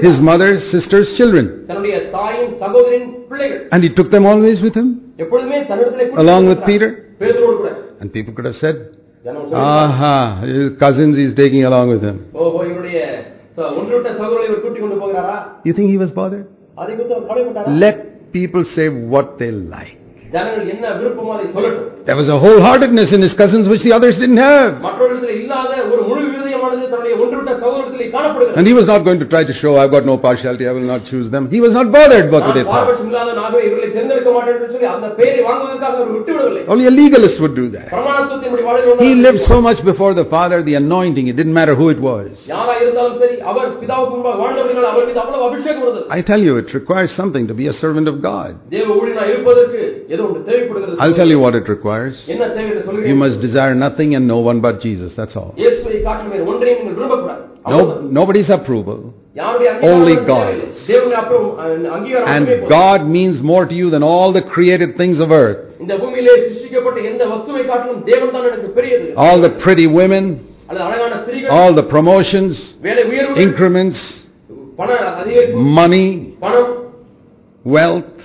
His mother's sister's children. And he took them always with him, along with Peter. And people could have said, Aha, his cousins he's taking along with him. You think he was bothered? Let people say what they like. There was a wholeheartedness in his cousins which the others didn't have. And he was not going to try to show, I've got no partiality, I will not choose them. He was not bothered, Bhaktivedanta. Only a legalist would do that. He lived so much before the Father, the anointing, it didn't matter who it was. I tell you, it requires something to be a servant of God. I'll tell you what it requires. You must desire nothing and no one but Jesus, that's all. இயேசுவை காட்டிலும் வேறு ஒன்றையும் நீங்கள் விரும்பக்கூடாது No, nobody's approval. யாருடைய Only அங்கீகாரம் God. தேவையில்லை. தேவனுடைய அப்புறம் அஹ், அங்கீகாரம் மட்டுமே And போதும். God means more to you than all the created things of earth. இந்த பூமியிலே சிருஷ்டிக்கப்பட்ட எந்த வஸ்துவை காட்டிலும் தேவன் தான் எனக்கு பெரியது All the pretty women, அல்லது அழகான ஸ்திரீகள் all the promotions, வேலை உயர்வு increments, பண அதிகரிப்பு money, பணம் wealth,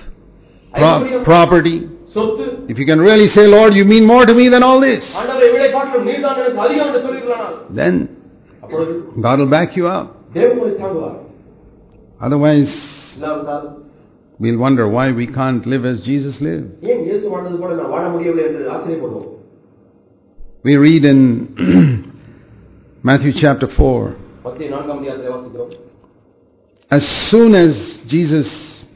pro- ஐஸ்வர்யம், property. சொத்து If you can really say, Lord, you mean more to me than all this, ஆண்டவரை விலை காட்டிலும் நீர் தான் எனக்கு அதிகம் என்று சொல்லியிருக்கலாம் then அப்பொழுது God will back you up. Otherwise, we'll wonder why we can't live as Jesus lived. We read in Matthew chapter 4. As soon as Jesus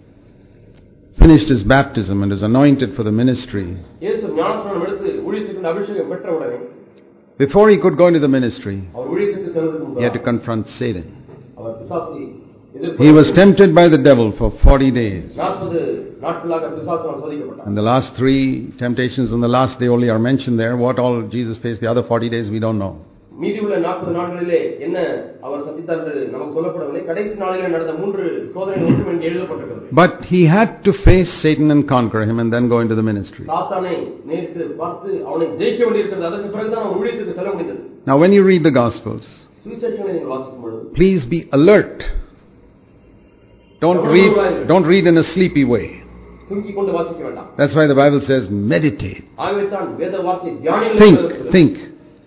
finished his baptism and is anointed for the ministry, before he could go into the ministry, he had to confront Satan. He was tempted by the devil for 40 days. And the last three temptations on the last day only are mentioned there. What all Jesus faced the other 40 days, we don't know. மீதி உள்ள நாற்பது நாட்களிலே என்ன அவர் சந்தித்தார் என்று நமக்கு சொல்லப்படவில்லை கடைசி நாளிலே நடந்த மூன்று சோதனைகள் ஒன்றும் இங்கே எழுதப்பட்டிருக்கிறது But he had to face Satan and conquer him and then go into the ministry. சாத்தானை நேரிட்டு பார்த்து அவனை ஜெயிக்க வேண்டியிருக்கிறது அதற்கு பிறகுதான் அவன் ஊழியத்துக்கு செல்ல முடிந்தது Now, when you read the Gospels, சுவிசேஷங்களை நீங்கள் வாசிக்கும் பொழுது please be alert. Don't read, don't read in a sleepy way. தூங்கிக் கொண்டு வாசிக்க வேண்டாம் That's why the Bible says meditate. ஆகவே தான் வேத வார்த்தை தியானிகள் Think, என்று think.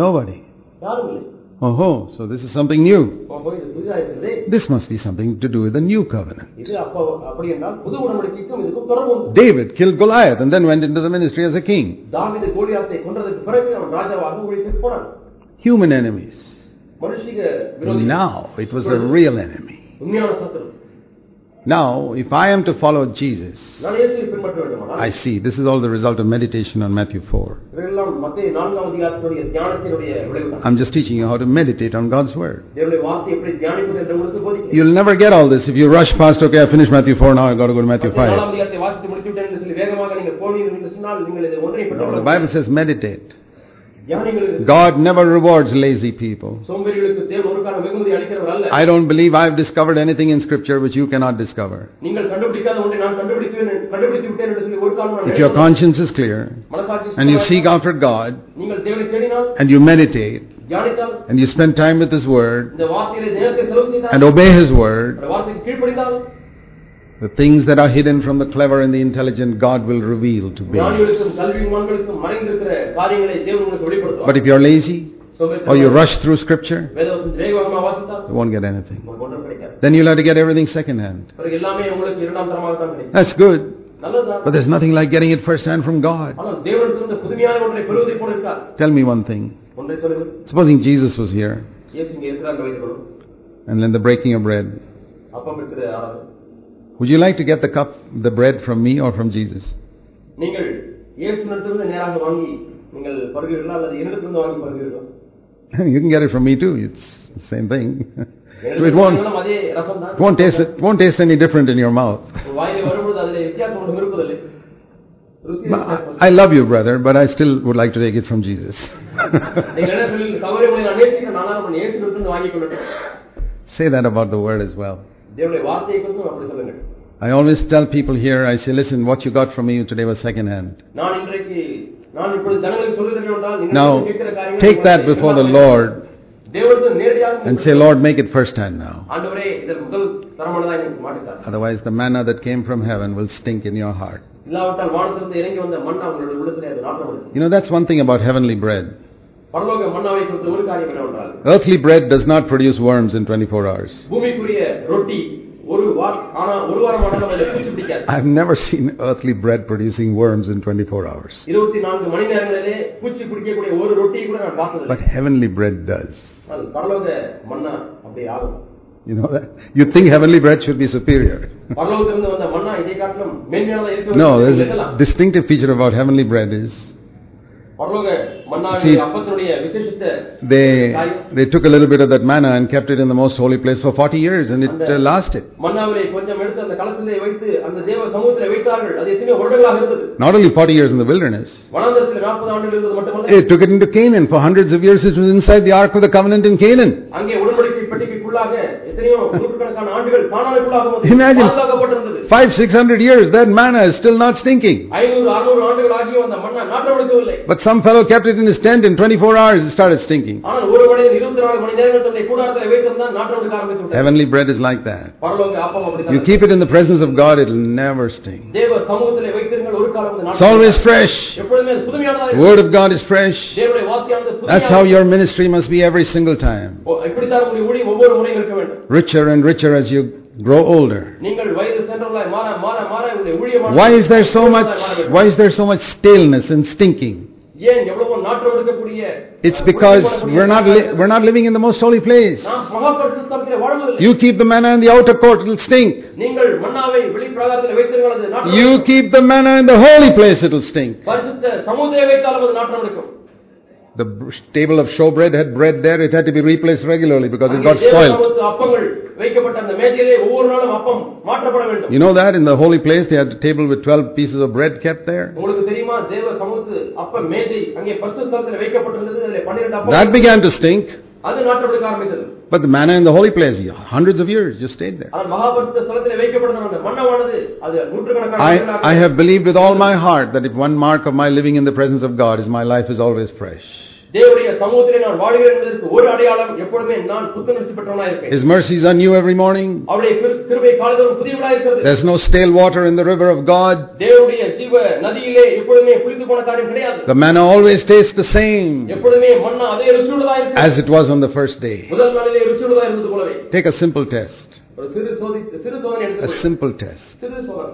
Nobody. Oh, so this is something new. This must be something to do with the new covenant. David killed Goliath and then went into the ministry as a king. Human enemies. Now it was a real enemy. உண்மையான சத்துரு Now, if I am to follow Jesus, நான் இயேசுவை பின்பற்ற வேண்டுமானால் I see this is all the result of meditation on Matthew 4. இவையெல்லாம் மத்திய நான்காம் அதிகாரத்தினுடைய தியானத்தினுடைய விளைவுதான் I'm just teaching you how to meditate on God's Word. தேவனுடைய வார்த்தை எப்படி தியானிப்பது என்று உங்களுக்கு போதிக்கிறேன் You'll never get all this if you rush past, okay, I finished Matthew 4, now I got to go to Matthew மத்திய 5. நாலாம் அதிகாரத்தை வாசித்து முடித்து விட்டேன் என்று சொல்லி வேகமாக நீங்கள் போனீர்கள் என்று சொன்னால் நீங்கள் இதை ஒன்றை No, the பெற்றுக் Bible says meditate. God never rewards lazy people. I don't believe I've discovered anything in scripture which you cannot discover. If your conscience is clear and you seek after God and you meditate and you spend time with His Word and obey His Word the things that are hidden from the clever and the intelligent, God will reveal to be. But if you're lazy, or you rush through scripture, you won't get anything. Then you'll have to get everything secondhand. That's good. But there's nothing like getting it firsthand from God. Tell me one thing. Supposing Jesus was here, and then the breaking of bread. would you like to get the cup, the bread from me or from Jesus? நீங்கள் இயேசுனிடத்திலிருந்து நேராக வாங்கி நீங்கள் பருகிறீர்களா அல்லது என்னிடத்திலிருந்து வாங்கி பருகிறீர்களா you can get it from me too. It's the same thing. it என்னிடத்திலிருந்து won't, வாங்கினாலும் அதே ரசம் தான் it won't taste it won't taste any different in your mouth. உங்கள் வாயிலே வரும்பொழுது அதில் வித்தியாசம் ஒன்றும் இருப்பதில்லை ருசி But I I love you, brother, but I still would like to take it from Jesus. நீங்கள் என்ன சொல்லி சௌகரியங்களை நான் நேசிக்கிறேன் நான் நம்ம இயேசுனிடத்திலிருந்து வாங்கிக் கொள்ளட்டும் Say that about the word as well. தேவனுடைய வார்த்தையை குறித்தும் அப்படி சொல்லுங்கள் I always tell people here, I say, listen, what you got from me today was second hand. நான் இன்றைக்கு நான் இப்பொழுது ஜனங்களுக்கு சொல்லுகிறேன் என்றால் நீங்கள் Now, கேட்கிற காரியங்கள் take that before the Lord தேவனுக்கு நேரடியாக and say, Lord, make it first hand now. ஆண்டவரே இதற்கு முதல் தரமானதா எனக்கு மாட்டித்தார் Otherwise, the manna that came from heaven will stink in your heart. இல்லாவிட்டால் வானத்திலிருந்து இறங்கி வந்த மண்ணா உங்களுடைய உள்ளத்திலே அது நாட்டம் எடுக்கும் You know, that's one thing about heavenly bread. Earthly bread does not produce worms in 24 hours. I've never seen earthly bread producing worms in 24 hours. But heavenly bread does. You know that? You think heavenly bread should be superior. no, there's a distinctive feature about heavenly bread is See, they, they took a little bit of that manna and kept it in the most holy place for 40 years and it uh, lasted. Not only 40 years in the wilderness, it took it into Canaan. For hundreds of years it was inside the Ark of the Covenant in Canaan. Imagine five, six hundred years, that manna is still not stinking. But some fellow kept it in his tent in 24 hours, it started stinking. Heavenly bread is like that. You keep it in the presence of God, it will never stink. It's always fresh. Word of God is fresh. That's how your ministry must be every single time richer and richer as you grow older. Why is there so much why is there so much staleness and stinking? It's because we're not, li- we're not living in the most holy place. You keep the manna in the outer court, it'll stink. You keep the manna in the holy place, it'll stink the table of showbread had bread there, it had to be replaced regularly because it got spoiled. You know that in the holy place they had a table with 12 pieces of bread kept there? That began to stink. But the manna in the holy place, hundreds of years, just stayed there. I, I have believed with all my heart that if one mark of my living in the presence of God is my life is always fresh. தேவனுடைய சமூகத்திலே நான் வாழ்கிறேன் என்பதற்கு ஒரு அடையாளம் எப்பொழுதுமே நான் புத்துணர்ச்சி பெற்றவனா இருப்பேன் His mercies are new every morning. அவருடைய கிரு- கிருபை காலதோறும் புதியவளா இருக்கிறது There's no stale water in the river of God. தேவனுடைய ஜீவ நதியிலே எப்பொழுதுமே புரிந்து போன காரியம் கிடையாது The manna always tastes the same எப்பொழுதுமே மன்னா அதே ருசியுள்ளதா இருக்கு as it was on the first day. முதல் நாளிலே ருசியுள்ளதா இருந்தது போலவே Take a simple test. ஒரு சிறு சோதி சிறு சோதனை A எடுத்து simple test. சிறு சோதனை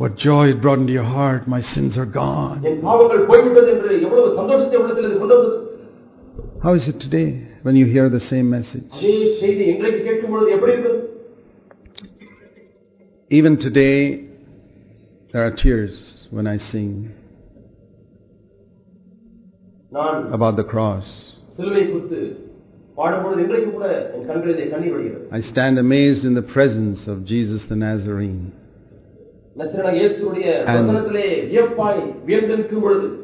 What joy it brought into your heart. My sins are gone. How is it today when you hear the same message? Even today, there are tears when I sing about the cross. I stand amazed in the presence of Jesus the Nazarene. And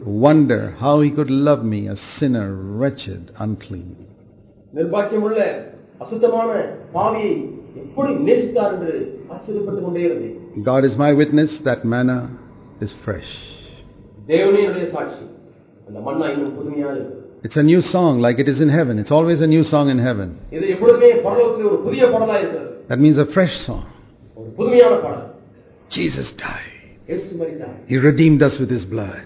wonder how he could love me, a sinner, wretched, unclean. God is my witness that manna is fresh. It's a new song like it is in heaven. It's always a new song in heaven. That means a fresh song. Jesus died. He redeemed us with His blood.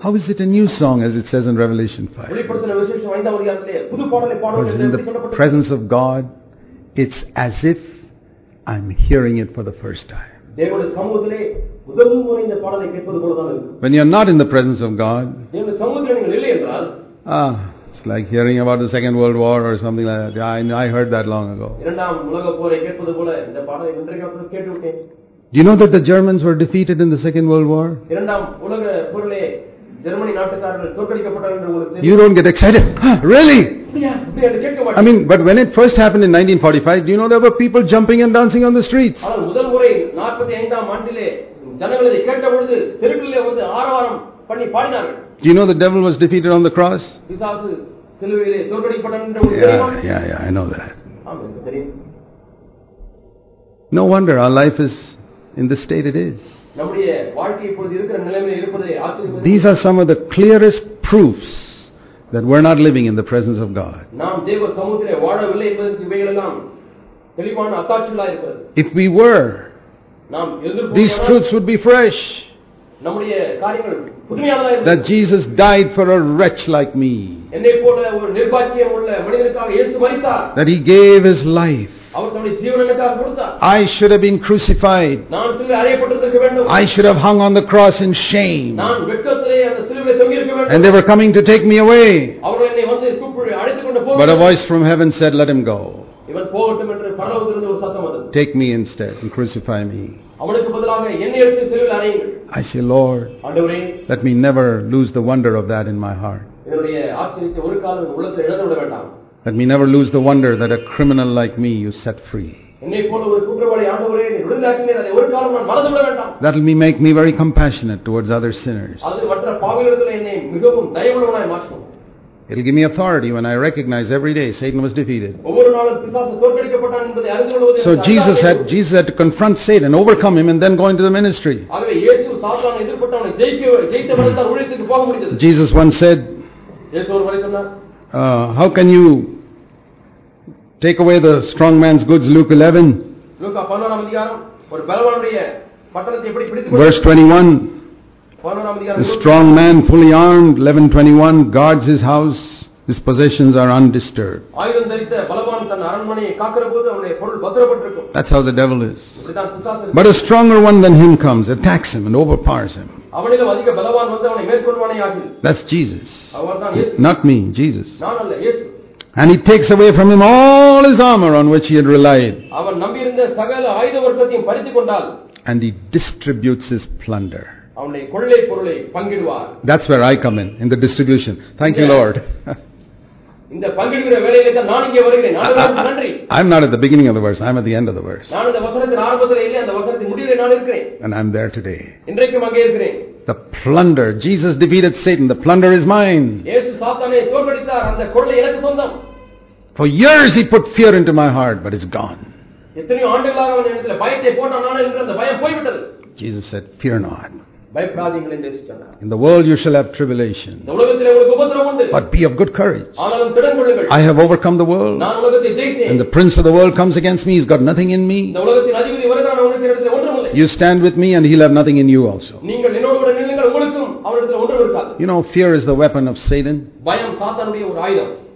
How is it a new song as it says in Revelation 5? Because in the presence of God, it's as if I'm hearing it for the first time. When you're not in the presence of God, ah, it's like hearing about the Second World War or something like that. I, I heard that long ago. Do you know that the Germans were defeated in the Second World War? You don't get excited. really? I mean, but when it first happened in 1945, do you know there were people jumping and dancing on the streets? Do you know the devil was defeated on the cross? Yeah, yeah, yeah, I know that. No wonder our life is in the state it is. These are some of the clearest proofs that we're not living in the presence of God. If we were, these truths would be fresh. That Jesus died for a wretch like me. That he gave his life I should have been crucified. I should have hung on the cross in shame. And they were coming to take me away. But a voice from heaven said, Let him go. Take me instead and crucify me. I say, Lord, let me never lose the wonder of that in my heart. Let me never lose the wonder that a criminal like me you set free. That will make me very compassionate towards other sinners. It will give me authority when I recognize every day Satan was defeated. So Jesus had, Jesus had to confront Satan, overcome him, and then go into the ministry. Jesus once said, uh, How can you Take away the strong man's goods, Luke 11. Verse 21. The strong man, fully armed, 11:21, guards his house. His possessions are undisturbed. That's how the devil is. But a stronger one than him comes, attacks him, and overpowers him. That's Jesus. Not me, Jesus. நான் அல்ல இயேசு And he takes away from him all his armor on which he had relied, அவன் நம்பியிருந்த சகல ஆயுத வர்க்கத்தையும் பறித்துக் கொண்டால் and he distributes his plunder. அவனுடைய கொள்ளை பொருளை பங்கிடுவார் That's where I come in, in the distribution. Thank you, Lord. இந்த பங்கிடுகிற வேலையில தான் நான் இங்கே வருகிறேன் ஆண்டவருக்கு நன்றி I'm not at the beginning of the verse, I'm at the end of the verse. நான் இந்த வசனத்தின் ஆரம்பத்தில் இல்லை அந்த வசனத்தின் முடிவில் நான் இருக்கிறேன் And I'm there today. இன்றைக்கும் அங்கே இருக்கிறேன் The plunder. Jesus defeated Satan. The plunder is mine. இயேசு சாத்தானை தோற்கடித்தார் அந்த கொள்ளை எனக்கு சொந்தம் For years he put fear into my heart, but it's gone. Jesus said, Fear not. In the world you shall have tribulation. But be of good courage. I have overcome the world. And the prince of the world comes against me. He's got nothing in me. You stand with me and he'll have nothing in you also. You know, fear is the weapon of Satan.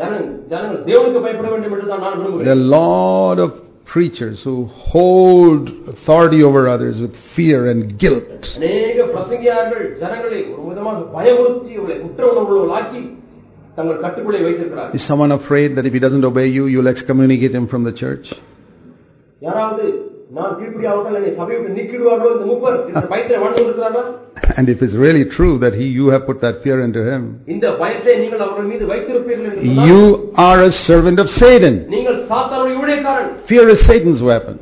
There are a lot of preachers who hold authority over others with fear and guilt. Is someone afraid that if he doesn't obey you, you'll excommunicate him from the church? And if it's really true that he, you have put that fear into him, you are a servant of Satan. Fear is Satan's weapon.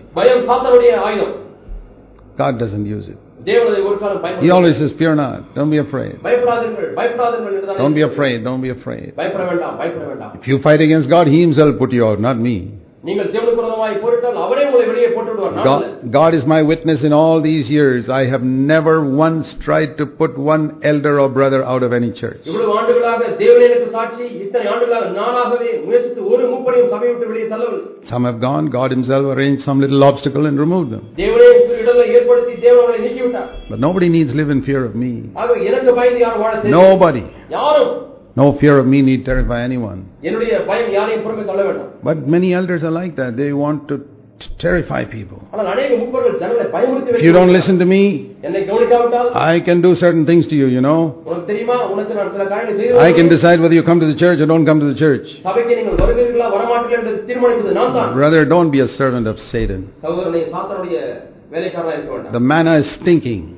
God doesn't use it. He always says, Fear not, don't be afraid. Don't be afraid, don't be afraid. If you fight against God, He Himself put you out, not me. God, God is my witness in all these years. I have never once tried to put one elder or brother out of any church. Some have gone. God Himself arranged some little obstacle and removed them. But nobody needs live in fear of me. Nobody. No fear of me need terrify anyone. But many elders are like that. They want to terrify people. If you don't listen to me, I can do certain things to you, you know. I can decide whether you come to the church or don't come to the church. Brother, don't be a servant of Satan. The manna is stinking.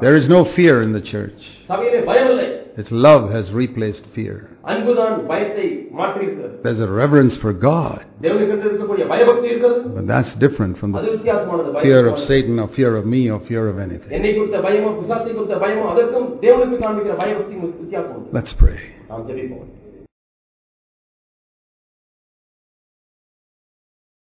There is no fear in the church. Its love has replaced fear. There's a reverence for God. But that's different from the fear of Satan or fear of me or fear of anything. Let's pray.